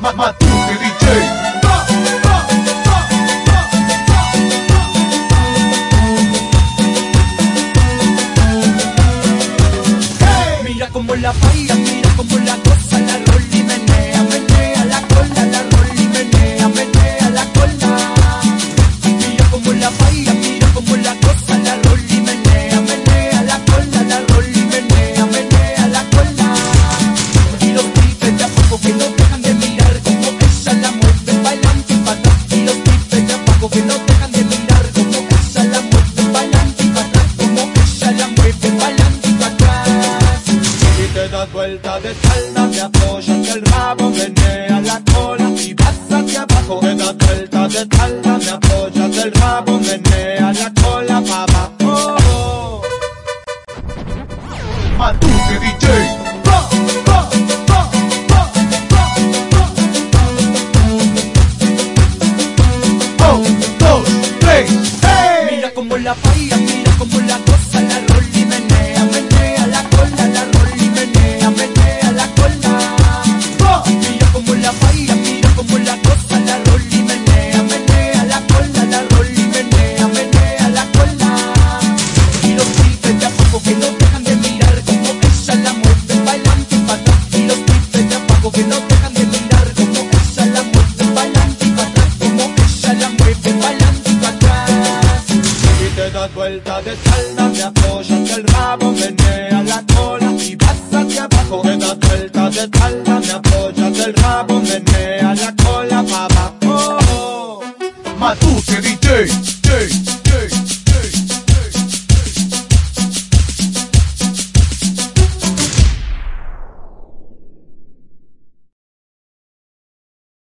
ma, ma, ma, Matute DJ. Hey. Mira como la baila, mira como la goza, la te das vuelta de espalda, te apoyas el rabo, menea la cola y vas hacia abajo. Te das vuelta de espalda, te apoyas el rabo, menea la cola pa' abajo. Matute DJ. Mira como la baila, mira como la goza, la rolli y pa' atrás. Y te das vuelta de espalda, te apoyas el rabo, menea la cola y vas hacia abajo. Te das vuelta de espalda, te apoyas el rabo, menea la cola pa' abajo. Matute DJ. DJ.